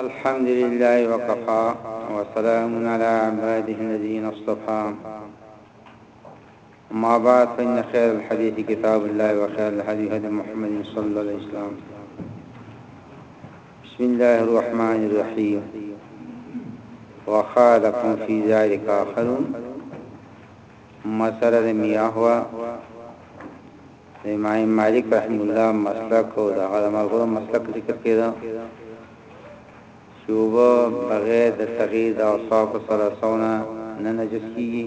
الحمد لله وكفى وسلام على عباده الذين اصطفى اما بعد فان خير الحديث کتاب الله وخير الهدي هدي محمد صلى الله عليه وسلم بسم الله الرحمن الرحيم وخالكم في ذلك آخر مسره د میاهوا امام مالک رحم الله مسلک او د علماء مسلک ذکر کړه شوبه بغیر د تغییر د اوصاف سره سونه نه نجس کیږي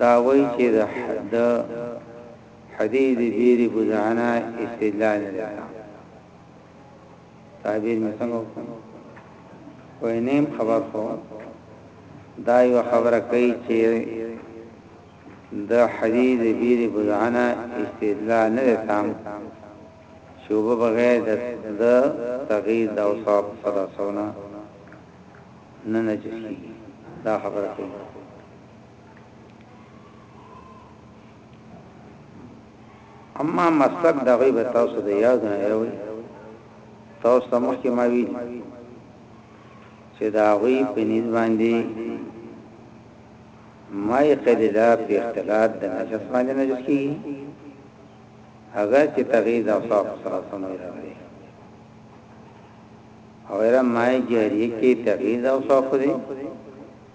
دا وایي چې د د حدیث د بیرې بزعنا استدلال نه لري تعبیر مې څنګه وکړم وای نیم خبر خو دا یو خبره کوي چې د حدیث بیر بزعنا استدلال نه تام شوبه بغیر د د تغییر د اوصاف سره سونه نه نجسی دا خبره کوي اما مسلک د غیب تاسو د یاد نه ایوي تاسو مخکې ما ویل چې دا غوی په نس باندې مای قدلا په اختلاط د نجس باندې نجس کی اگر چې تغیید او صاف سره سم راغلی او را مای جاری کې تغیید او صاف دی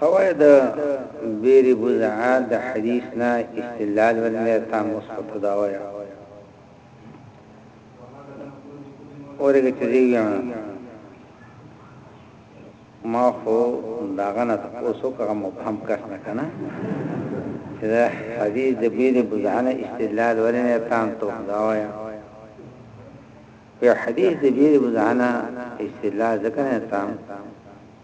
هوایه د بیر بضعه د حدیث نه استدلال ورنه تا مثبت دا وایه اورګه چې دی ویانه ما خو داغه نه تاسو کوم مبهم کس نه کنه چې دا حدیث د بیر بزانه استدلال ولنه تام ته داوایا په حدیث د بیر بزانه استدلال ذکر نه تام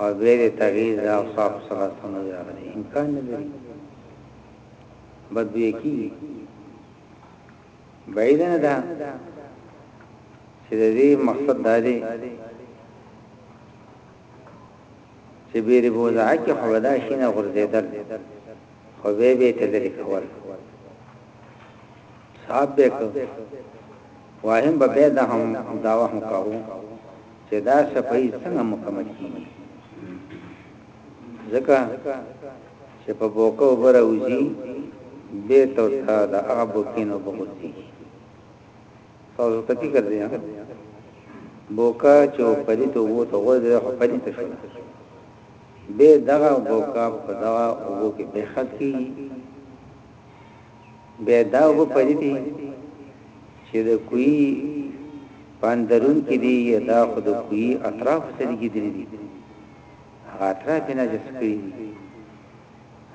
او دوې دې تغییر د اوصافو ثلاثه نه دې راغلې امکان نه لري بدوې کیږي بعید نه ده چې د دې مقصد دا دی چې بیرې بوزا کې حودا شینه غرزیدل خو به به ته لري کول صاحب به واهم به به دا هم داوا هم کاوه چې دا صفحه څنګه مکمل کیږي ځکه چې په بوکو بره وځي به تو تا د هغه بوکینو بغوتی تاسو ته کی ګرځي بوکا چې پری ته وو ته غوځي خو پری ته شو به دغه بوکا په دغه وو کې به خط کی بیا دا اوبه پدې دي چې د کوی په اندرون کې دي یا دا خو د کوی اطراف ته لګېدلې دي هغه اطراف نه جس کړی دي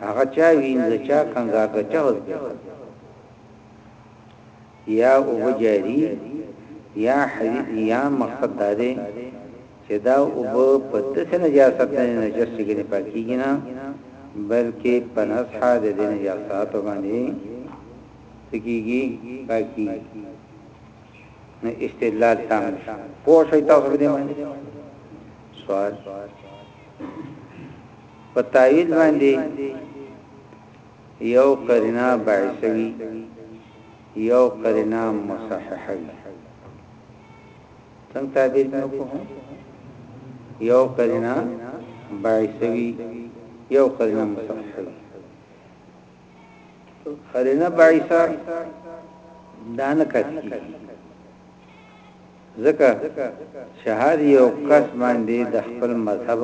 هغه چا وینځه چا کنګا کچا وځي يا اوبه جاري يا حديث يا مقصد دا دی چې دا اوبه په داسې نجاست نه دي نجس چې ګنې پاکيږي نه بلکې په نزحه د دې نجاساتو باندې څه کېږي پاکيږي نو استدلال تام شو پوه شئ تاسو په دې باندې سوال په تایید باندې يو قرينه باعثه وي يو قرينه مصححه وي څنګه تعبير مې وکړو يو قرينه باعثه وي يو قرينه مصححه وي قرينه باعثه دانه کتی ځکه شهادي او کس باندې د خپل مذهب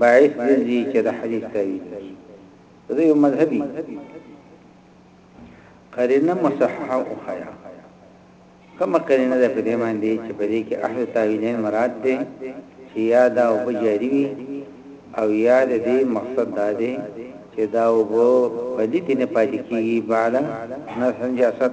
باعث دې چې د حدیث تعویل شي دا یو مذهبي قرینه مصححه او خیا کما قرینه ده په دې باندې چې په دې کې احد تعویلین مراد دي چې یاد او بجاری وي او یاد دې مقصد دا دی چې دا وګو په دې کې نه پاتې کیږي بعد نه سنجاست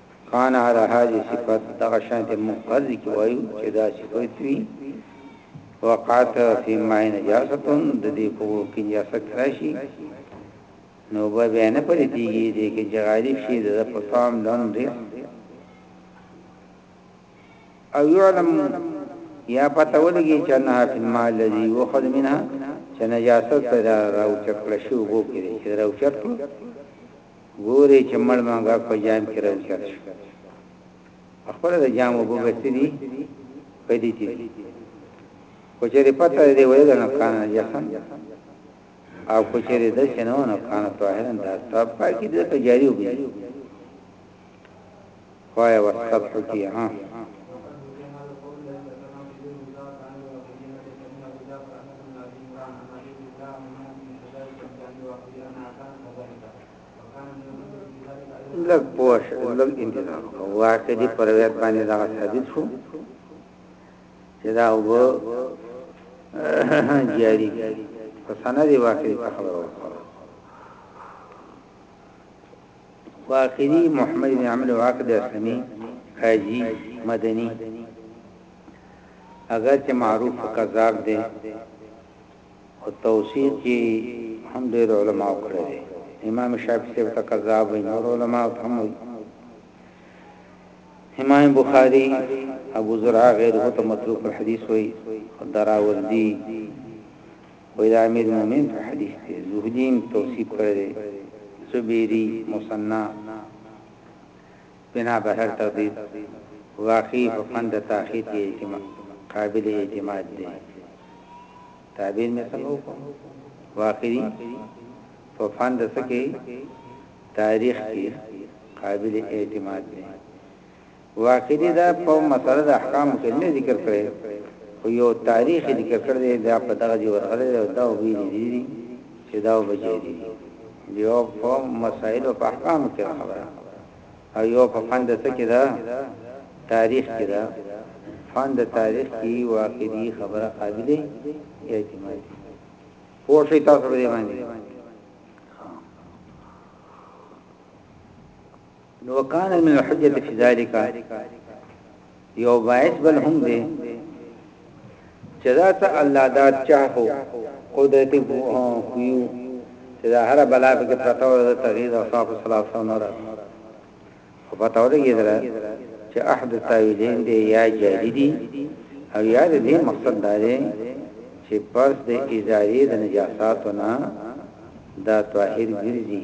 کان علی هذه صفت دغه شانت موږ پرځ کی وایو چې دا صفت وی وقات فی ماء نجاستون د دې په کې نجاست راشي نو به بیان پرې دیږي دې کې جغالب شي د پتام لون دې او يعلم یا پته ولګي چې نه فی ماء الذي وخذ منها چې نجاست پر راو چکړ شي وو کې چې راو چکړ ګوري چې مړ منګک په جام کې راوچت شو. په خپله د جام اوبه به څه دي؟ پلیتې دي. خو چېرې پته دې ولګه نو کان نجسن او خو چېرې د سينو نو کان طاهرن دا سب پاکي د جاری وبې خوايه واسکت خو کي ها. لږ پوه شه لږ انتظار وکړه واقع دې پر روایت باندې دا ثابت شو چې دا وګ جاری په سند واقع ته خبره وکړه واقدي، محمد بن عمرو واقدي اسلمي، قاضي، مدني، اګر چې معروف کذاب دی خو توثیق یې هم ډېر علماو کړی دی امام شافعي صاحب ته کذاب وي نور علما هم وي امام بخاري ابو زرع غیره ته متروک الحدیث وي دراوردی وایي د امیر مومن په حدیث کې زهدي هم توصیف کړی دی، زبیري، مثنی، بنا بر هر تقدیر، واقعي په فن د تاخیر کې قابل اعتماد دی. تعبیر مې څنګه وکړم؟ واقعي په فن د څه کې تاریخ کې قابل اعتماد دی. واقع دې دا په مسله د احکام کې نه ذکر کړي خو یو تاریخ ذکر کړی دی دا په دغه دی ورغلی او دا ویل دي چې دا وبجې دي یو په مسائل او احکام کې خبره او یو په فند څه کې دا تاریخ کې دا فند تاریخ کې واقع دي خبره قابلیت اعتماد پوه شئ تاسو به باندې نو وکانه من الحجه فی ذلک یو باعث بل هم دی چې دا ته الله دا چاهو قدرت کویو چې دا هر بلا په کې پرتا و د تغییر او صاحب صلاح صلی الله علیه او پتا و دې درا چې احد تاویلین دی یا جاهدی او یا دې مقصد دا دی چې پس د ازاری د نجاساتو نه دا طاهر ګرځي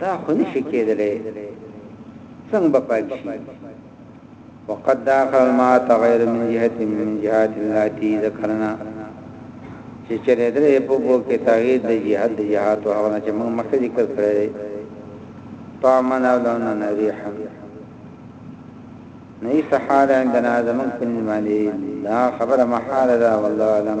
دا خو نشي کېدلی څنګه به پاک شي وقد داخل الماء تغير من جهه من جهات التي ذكرنا چې چرې درې په بو کې تغير د جهاد د جهات او هغه چې موږ مخکې ذکر کړی طعما او لونا ريحا نه یې سحال عندنا زمون په باندې دا خبره محاله ده والله علم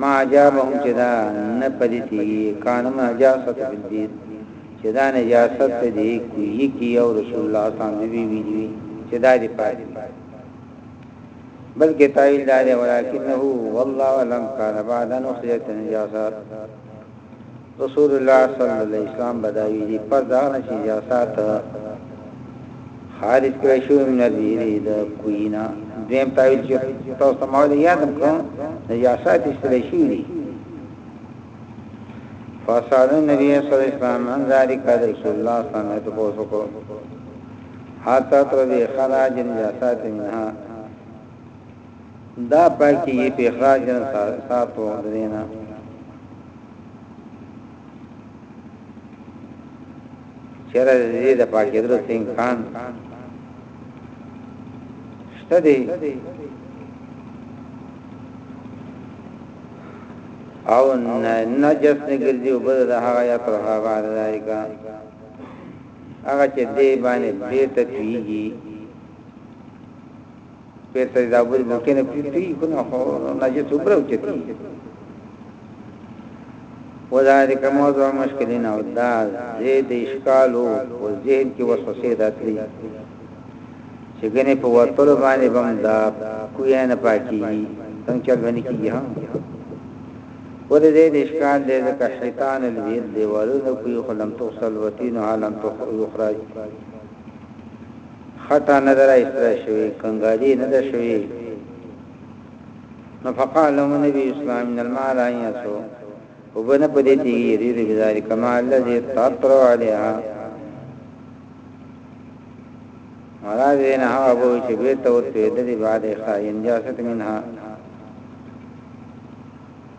ما عجابهم چې دا نه پلیتی کان ما نجاست بالبیت چې دا نجاست دی کوی کی او رسول الله صلی الله علیه وسلم ویلی چې دا دی پات بلکې تاویل دا دی ولکنه والله لم کان بعد نخیت نجاست رسول الله صلی الله علیه وسلم بداوی دی پس دا نه چې جاسات خارج کړی شو من البیری د کوینا دیم تاویل چې تاسو ما ولې یادم کوم د جاسات استلی شو دی فصال نبی صلی الله علیه وسلم ان ذالک رسول الله صلی الله علیه وسلم حتا تر خراج جاسات منها دا پاکی یې په اخراج ساتو دینا چیرې دې د پاکی درو سین خان شته دی او نجس نګرځي او بل د هغه یا تر هغه بعد راځيګا هغه چې دی باندې بیرته پیږي پیر ته دا بوج ممکنه پریږدي خو نه خو نجس عمره اوچتي وذالک موضوع مشکلین او دا زید اشکال او ذهن کې وسوسه داتلی چې ګنې په ورتلو باندې بم دا کوی نه پاکي څنګه چل باندې کیږي ها ولې دې اشکال دې د شیطان الویل دی ورنه کوی خلم توصل وتین عالم تو یخرج خطا نه ده را اصلاح شوې کنګالي نه ده شوې نو فقال لهم النبي اسلام من المال ان يسو وبنه پدې دي يريد بذلك ما الذي تطر عليها مراد وینا هغه وو چې بیرته ورته د دې بعد خاين جاست منها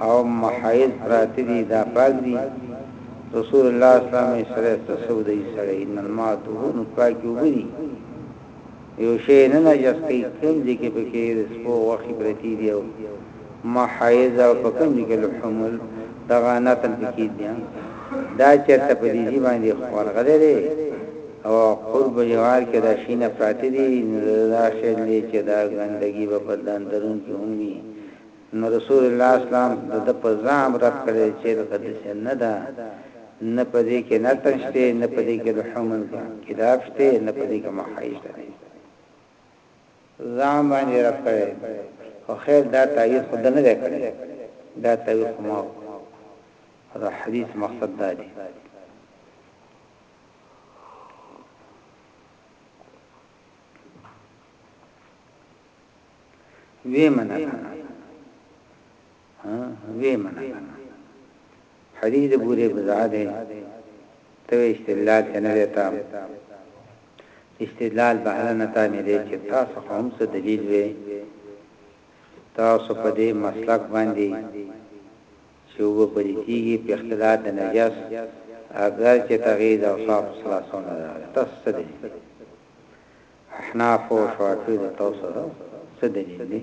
او محاید پراته دي دا پاک دي رسول الله صلی الله علیه وسلم ته سودای سره ان الماء طهور پاک وګړي یو شی نه نجس کوي کوم دي کې پکې سپو وخی پرتی دی او محاید او کوم دي کې لحمل دغه نتن پکې دي دا چرته په دې باندې خورغله دي او قرب جوار کې دا شینه پراته دي دا شی چې دا ګندګي په بدن درون کې هم نو رسول الله اسلام د ده په زعم رد کړی دی چه لکه دسه نه ده نه په دې کښې نتن شته نه په دې کښې لحوم الکلاب شته نه په دې کښې محی شته دی زعم باندې یې رد کړی خو خیر دا تاویل خو ده نه دی کړی دا تاویل خو ما او دا حدیث مقصد دا دی وی منه کنه ها وی منه کنه حدیث بوره بزا ده تو استدلال کنه دیتا استدلال بهره نتا مې دې چې تاسو هم څه دلیل وې تاسو په دې مسلک باندې چې وو پرې کیږي په اختلاط د نجس اگر چې تغید او صاف خلاصونه ده تاسو دې احناف او شوافی د طوس څه دلیل دی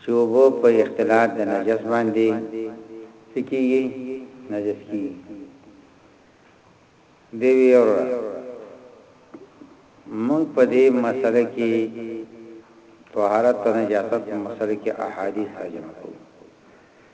چی اوبه په اختلاط د نجس باندی څه کیږی نجس کیږی دی وی وروره موږ په دی مسله کی طهارت او نجاست په مسله کی احادیث راجمع کوو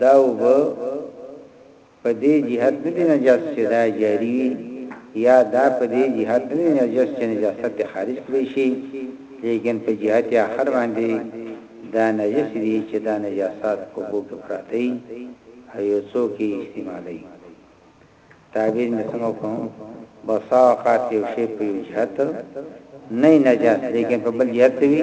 دا اوبه په دې جهت نه دي نجس چې دا جاري وي یا دا په دې جهت نه دي نجس چې نجاست یې خارج کړی شي لیکن په جهت آخر باندې دا نجس دي چې دا نجاست په اوبو کې پراته وي او یو څوک یې استعمالوي تعبیر مې څنګه کوم بسا اوقات یو شی په یو جهت نه نجس لیکن په بل جهت وي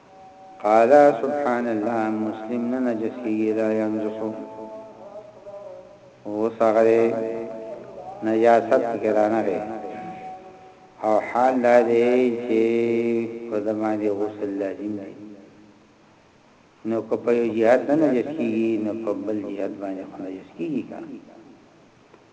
قال سبحان الله مسلم نه نجسیږي لا ينجس اوس هغه دی نجاست پکې رانغی او حال دا دی چې په دمه دی غسل لازم دی نو که په یو جهاد نه نجس کیږي نو په بل جهاد باندې خو نجس کیږي کنه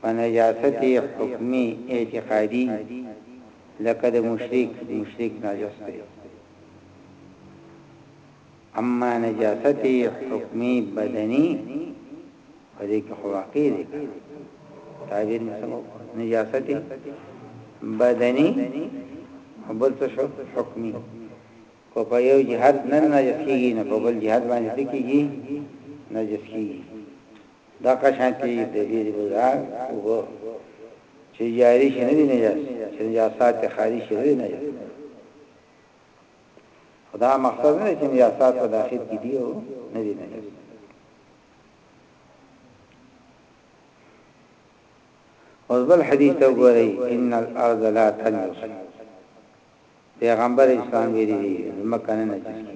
په نجاست یې حکمي، اعتقادي، لکه د مشرک، مشرک ناجس دی. اما نجاست یې حکمي، بدني، په دې کې خو واقع دی که نه؟ تعبیر مې څنګه وکړ؟ نجاست یې بدني او بل څه شو؟ حکمي. که په یو جهت نه نجس کېږي، نو په بل جهت باندې څه کېږي؟ نجس کېږي. دغه شانتي د ډېری بازار اوبه چې جاري شي نه دي نجس چې نجاسات ته خاري شي نه دي نجس خدا مقصد نه چې نجاسات په داخل کې دي او نه دي نجس اوس بل حدیث ته وګورئ ان الارض لا تنجس پیغمبر اسلام ویلي دي مکه نه نجس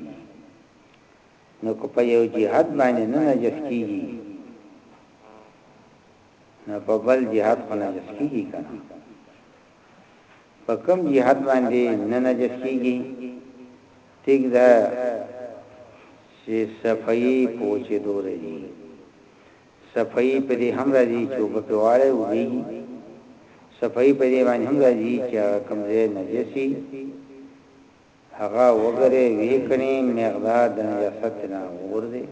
نو که په یو جهت باندې نه نجس کیږي نو په بل جهت خو نجس کیږي کنه په کوم جهت باندې نه نجس کیږي تیګ ده چې صفائی پوچې دورې دي صفائی په دې هم راځي چې په پیواله وږي صفائی په دې باندې هم راځي چې کمزې نجسي هغه وګرې وی کنی مقدار د نجاست نه وګرځي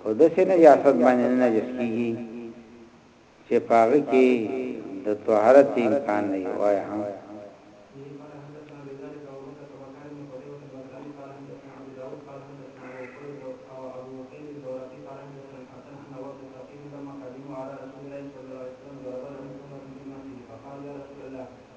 خو د سې نجاست باندې نه نجس کیږي چې پاغه کې د طهارت امکان نه وای هم قال يا رسول الله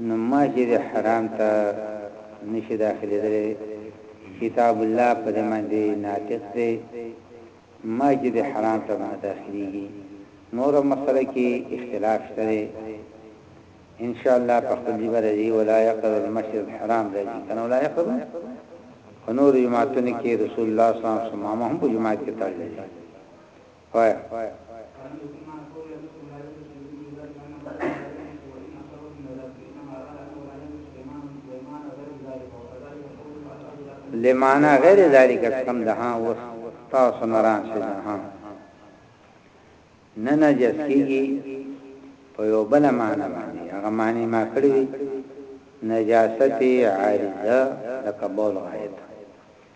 نو مسجد حرام ته نشي داخليدلی کتاب الله په دې باندې ناطق دی مسجد حرام ته نه داخليږي نور مسله کې اختلاف شته ان شاء الله په خپل جبر دی ولا يقرب المسجد الحرام راځي کنه ولا يقرب نور جماعتونه کې رسول الله صلی الله علیه وسلم هم په جماعت کې تړل لمانا غیر ذالک کم ده ها اوس تاسو نه ران شي ها نه نه جس کیږي په یو بل معنا باندې هغه معنی ما کړی نجاست عارضه لکه بول غایت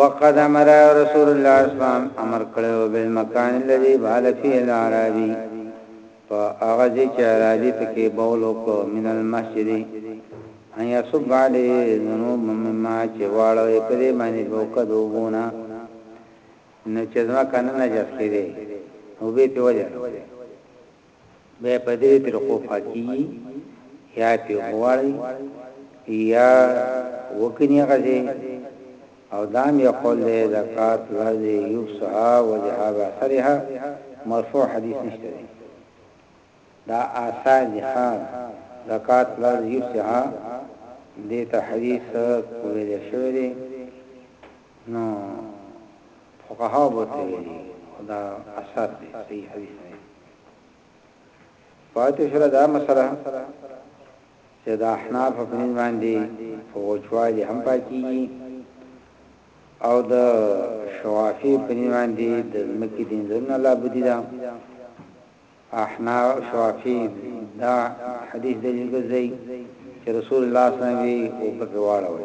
وقد امر رسول الله صلی الله علیه وسلم امر کړو بالمکان الذي بال فيه العربي په هغه ځای چې عربي پکې بول وکړو من المسجد ان يصب عليه ذنوب مما چې واړو یې پرې باندې وکړو بونه نو چې ځما کنه نه جس کړي او به په وجه بیا په درې طریقو پاکیږي یا پی وغواړی یا وکنی غزه او دام یو قول دی زکات لرز یوسها وذهاب اثرها مرفوع حدیث نشته دی دا آثار دی خان زکات لرز یوسها دیتا حدیث کوئی دی شوی دی نو فقها بوته ویلی دا اثر دی صحیح حدیث پاتې شوله دا مسله چې د احناف په نسبت باندې په وچوالي هم پاکي او د شوافی په نسبت باندې د مکی دین زنه لا بودی دا احناف شوافی دا حدیث دلیل ګرځي چې رسول الله صلی الله علیه وسلم او په واړه وي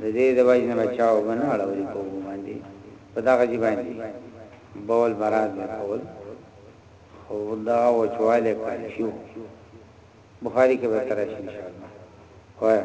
د دې د وجې نه به چا اوبه نه اړولې په اوبو باندې، په دغه ځای باندې بول برات به کول، خو دغه وچوالی کافي و. بخاري کې به ته راشې ان شاء الله. وایه.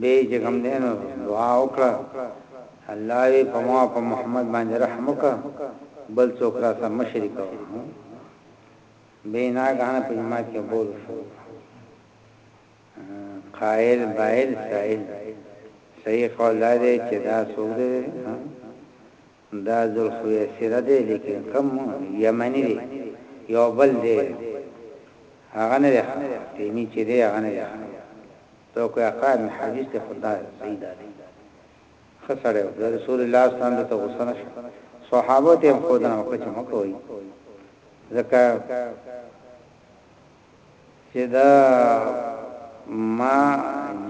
بي چې کوم دی نو دعا وکړه الله وي په ما او په محمد باندې رحم وکړه بل څوک را سره مشرک و بي ناګهانه په جماعت کې بول شو قائل بائل سائل صحیح قول دی چې دا څوک دی دا ذوالخویسره دی لیکن کوم یمنی دی یو بل دی هغه نه دی ښه تیمی چی دی هغه نه دی ښه څوک وی هغه محدث دی خو دا صحیح دا دی ښه سړی وو د رسول الله صلی الله علیه وسلم ته غصه نه شو صحابه ته هم ښودنه وکړه چې مه کوئ ځکه چې دا ما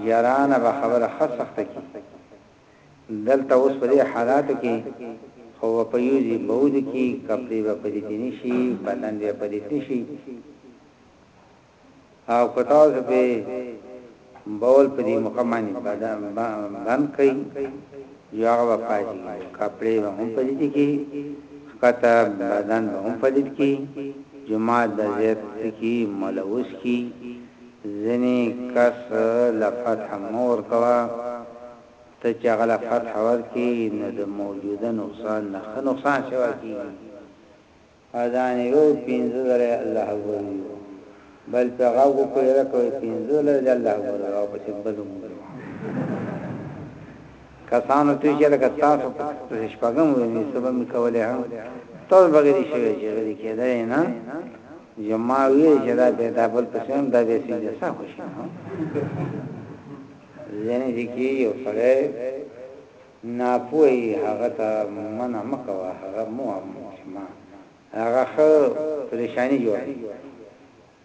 یارانه به خبره ښه سخته کړي دلته اوس په دې حالاتو کې خو به په يو ځي به ودو کي، کپړې به په دې کې نه شي، پتند به په دې کې نه شي او که تاسو په بول په دې موقع باندې بند کړئ یو هغه به پاتې کپړې به هم په دې کې کته بدن به هم په دې کې جمعه د زیت کې ملوث کې ځنی کس له فتح مه ورکوه ته چی هغه له فتح ورکی نو د موجوده نقصان نه ښه نقصان سوا کیږی اذان یی وو پنځه ځله یی الله اکبر ویو بل په غږ وکړو یره که وایی پنځه ځله دی الله اکبر ویو هغه پسی بل هم ویو کسانو ته چې لکه تاسو په شپږم ویني سبا مې کولې هم تاسو بغیر شوی چې غلي کېدای نه جمعه وی چې دا به دا بل پسیم دا به سي جسا خوشي ځنه دي کې یو سره ناپوهي هغه ته منع مکوه هغه مو ما هغه خو پریشانی جوړي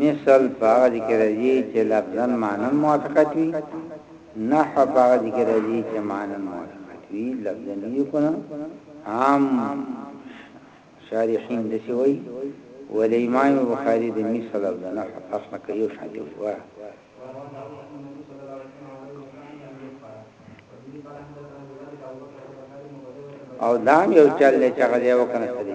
مثل په هغه ځای کې راځي چې لفظاً معناً موافقت وي، نحو په هغه ځای کې راځي چې معناً موافقت وي لفظاً نه وي کنه عام شارحین داسې وایي ولې امام بخاري د مثل او د نحو فرق نه کوي یو شان دی وایي او دام یو چل دی چې هغه دی وکنه ستدي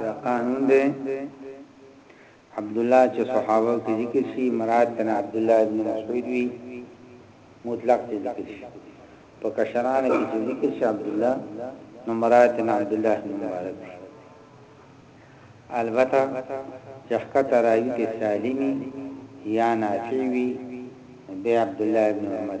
دا قانون دی عبدالله چې صحابه کې ذکر شي مراد تنه عبدالله ابن مسعود وی مطلق چې ذکر شي په کشرانو کې چې ذکر شي عبدالله نو مراد تنه عبدالله ابن مبارک وی البته چې حقیقت راوي کې سالمی یا نافعی وی بیا عبدالله ابن عمر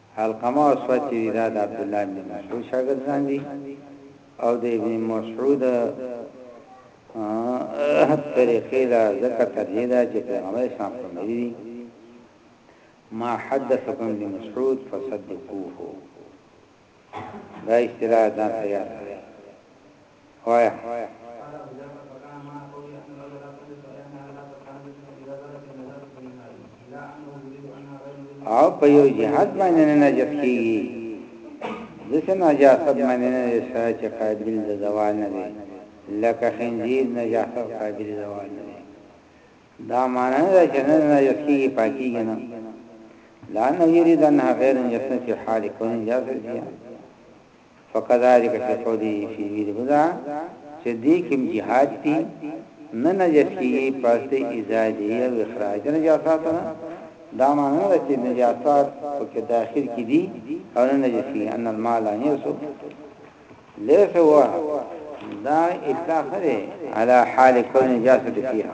علقمه او اسود چې دي دا د عبدالله ابن مسعود شاګردان دي او د ابن مسعود طریقې دا ذکر ترجیح ده چې پیغمبر اسلام فرمایلی دي ما حدثكم ابن مسعود فصدقوه دا اصطلاح ځان تیار کړئ وايه. او په یو جهاد باندې نه نجس کیږي دسه نجاست باندې نه شته چې قابل د زوال نه دی لکه خنجیر نجاست قابل زوال نه دی دا معنی نه ده چې نه نجس کیږي پاکي نه لا نه یرید ان غیر نجس په حال کون نجاست دی فکذالک فی قوله فی ذی الهدی چه دی کی هم جهاد دی نه نجس کیږی پس د ازالی او اخراج د نجاساتو نه دا معنی نه ده چه نجاسات په کی داخل کی دی او نه نجس کیږی ان الماء لا ینجس لیس هو دا اطلاق نه دی علی حال کون نجاسه فیها.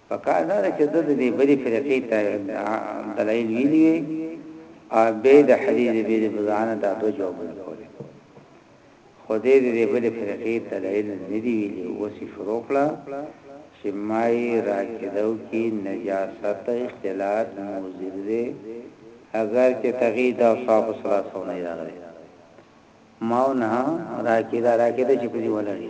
پکار دا ده چې ده د دې بلې فرقې دلایل ویلي وی او بیا یې د حدیث د بېلې په ځانه دا دوه جوابونه کولای خو دې د دې بلې فرقې دلایل نه دي ویلي اوس یې شروع کړه چې مای راکدو کې نجاست اختلاط موزر دی اگر چې تغید او صاف ثلاثه نه راغلی ماو نه راکدا راکدا چې په دې ولړي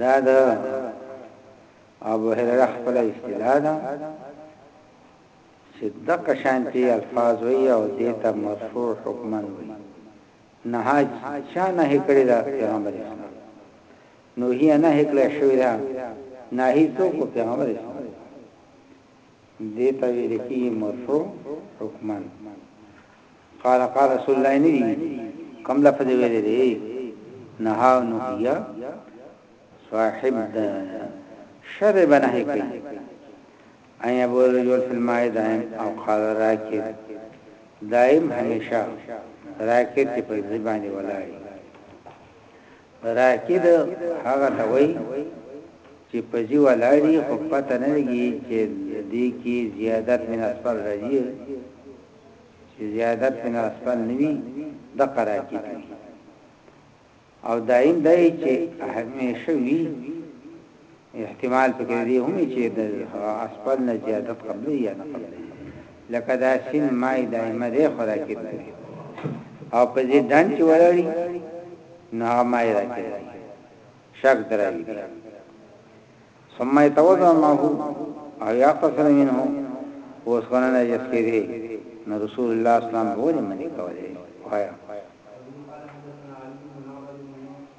دا د ابو هريره خپله اصطلاح ده چې دغه شانتي الفاظ وي او دیته مرفوع حکما وي نه چا نه کړی دا پیغمبر اسلام نو هي نه کړی شوی دا نه هي څوک پیغمبر اسلام دې ته ویل کیږي مرفوع حکما قال قال رسول الله نه دی کوم لفظ ویل دی نها نهیا صاحب د شر بنه کوي ایا بول رجل فی الماء دائم او قال راکب دائم همیشه راکب چې په ځبانه ولای راکد هغه ته وایي چې پزي ولاړ یي خو پته نه لګي چې دې کې زیادت من اسفل راځي چې زیادت من اسفل نوي د قراکد وي او دایم دای چې همیشه وی احتمال پکې د دې هم وي چې د هغه اسفل نه زیادت قبلوي یا نه قبلوي، لکه دا سین ماء دائمه دی خو راکد نه وي او په ضد ډنډ چې ولاړي نو هغه ماء راکد وي شک د راوي دی ثم يتوضا معه او يغتسل منه اوس کنه نه جس کې دی نو رسول الله اسلام بوله منی کوله وایا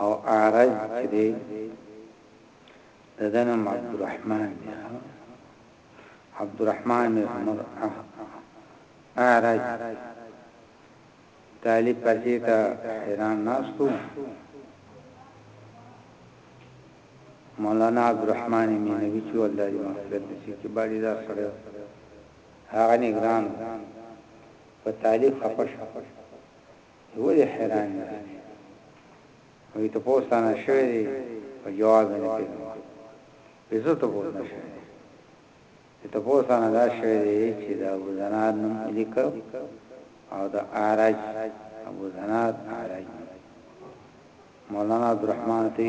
او اعرج چې دی دده نوم عبدالرحمن دی عبدالرحمن عمر اعرج طالب پرځې ته حیران ناستو مولانا عبدالرحمن مینوی چې الله دې مغفرت وکړي چې باندې دا سره هغه نگران په طالب خپش ولې حیران دي وي ته پوښتنه شوې دي او جواب نه پیدا به زه ته پوښتنه شوې دي ته پوښتنه دا شوې دي چې دا ابو زناد نوم لیکو او دا اعرج ابو زناد اعرج مولانا عبدالرحمن ته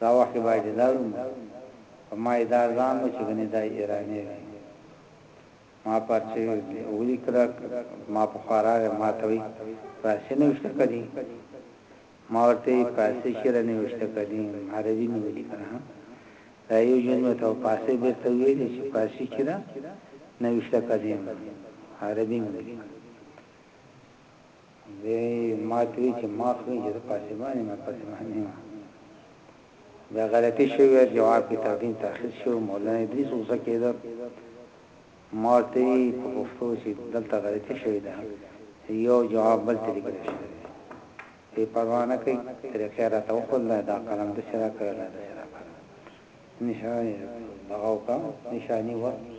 دا وخت يې بايد دا روم په ما يې دا ځان وو چې ګنې دا ايراني دی ما پر چې ولي کړه ما په خورا ده ما ته وي پراسي نه وشته کدي ما ورته پراسي شيره نه وشته کدي عربي نه ولي کړه دا یو جن مې ته پاسې بیرته ویل چې پاسې چې دا نوښته کړم عربي مې دی ماته وی چې ما خو چې پاسبان یم پاسبان نه یم دا غلطي شوې جواب کې تقدیم تاخير شو مولانا ادریس اوسه کېده ما ته په پښتو چې دلته غلطي شوې ده یو جواب بل ته لیکل شوی دی پروا نه کوي تر خیره ته خو دا قلم د سره کړل د سره کړل نشانه دغه وکړه نشاني وکړه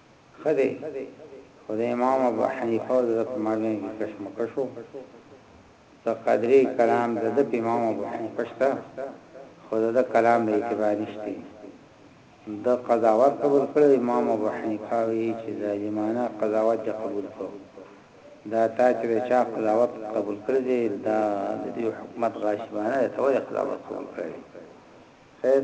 ښه دی خو د امام ابو حنیفه او د ده په مالونو کې کشمکش و، څه قدرې کلام د ده په امام ابو حنیفه شته خو د ده کلام له اعتبار نشته، ده قضاوت قبول کړی او امام ابو حنیفه وایي چې ظالمانه قضاوت دې قبول کړو، دا تا چې د چا قضاوت قبول کړی دی دا د دوی حکومت غاصبانه دی ته ولې قضاوت قبول کړی دی؟ خیر!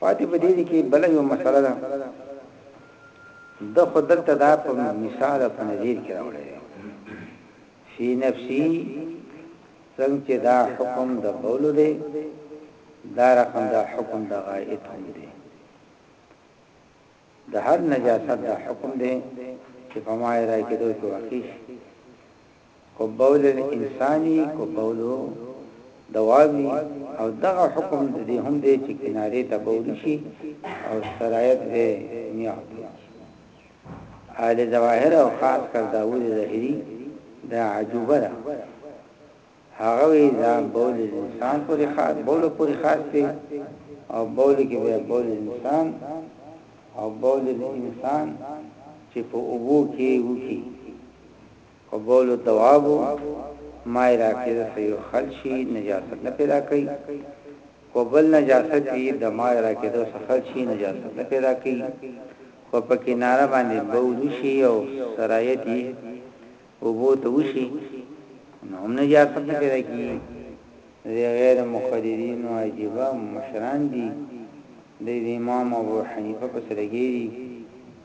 پاتې په دې کې بل یو مسله ده د خود دلته دا په مثال او په نظیر کې راوړی دی فی نفسی څنګه چې دا حکم د بولو دی دا رقم دا حکم د غایت هم دی د هر نجاست دا حکم دی چې په ما راکې دوی کې واقع شي که بول الانسان وي که بول الدواب وي او دغه حکم د دې هم دی چې کنارې ته بول وشي او سرایت به میاه بول شي اهل ظواهر او خاص کر داوود ظاهري دا عجوبه ده هغه وی دا بول انسان پورې خاص بول پورې خاص دی او بول کې به بول انسان او بول انسان چې په اوبو کې وکی قبول الدواب ماء راکړي د سيو خل شي نجاست نه پيدا کوي خو بل نجاست يي د ماء راکيدو څخه خل شي نجاست نه پيدا کوي خو په کناره باندې بول وشي او سرايت يي اوبو ته وشي نو هم نجاست نه پيدا کيږي دی غیر مقلدین او عجیبه مشران دي د امام ابو حنیفه په سره ګیری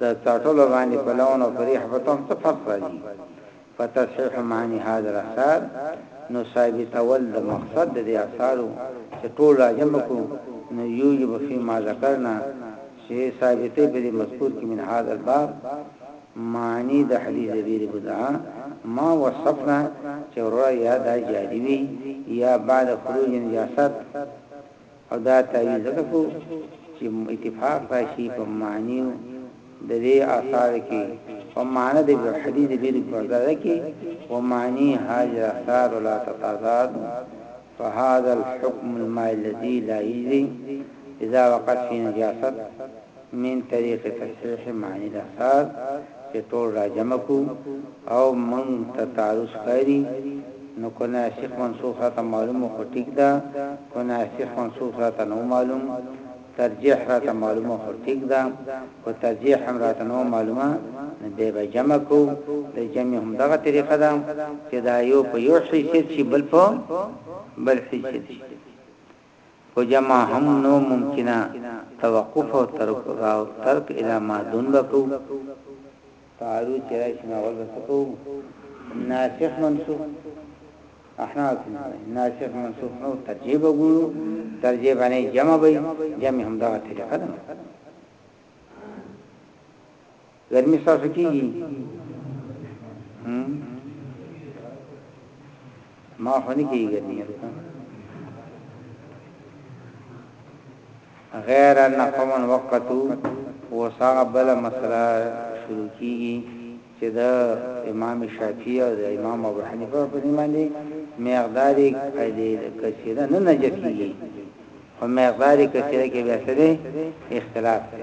د څټلو باندې په لون او په ريح په تم څه فرق راځي په تصحيح معني هذا الاثار نو ثابتول د مقصد د دې اثارو چې ټول راجم کو نو يوجب في ما ذکرنا چې ثابتې په دې مذکور کې من هذا الباب معنی د حدیث دې بدا ما وصفنا چې را یا دا جاری وی یا بعد خروج نجاست او دا تعویذ ځکه کو چی اتفاق راشی په معنیو د دې آثار کی او معنی د حدیث بیر بردار کی و معنی هاذ آثار لا تتضاد فهذا الحكم الماء الذي لا يجري اذا وقت في نجاست من طریق تصحیح معنی د ساز چې ټول راجمع کو او مونږ ته تعارض ښکاري نو که ناسخ منسوخ راته معلوم و خو ټیک ده که ناسخ منسوخ راته نه و معلوم ترجیح راته معلوم و خو ټیک ده که ترجیح هم راته نه و معلومه نو بیا به جمع کو د جمع هم دغه طریقه ده چې دا یو په یو حیثیت شي بل په بل حیثیت شي په جمع هم نو ممکنه توقف او ترک او ترک الی ما دون به کو تعارو چې راشي نو ول څه کو ناسخ منسوخ احنا ناسخ منسوخ نو ترجیب وګورو ترجیب باندې جمع وي جمع هم دا طریقه ده ګرمي ستاسو کیږي هم ما خو نه کیږي ګرمي غیر ان قومن وقتو وساغه بل مسله شروع کیږي چې د امام شافعي او د امام ابو حنیفه په نوم باندې مقدار کثیره نه نجس کیږي او مقدار کثیره کې به سره اختلاف دی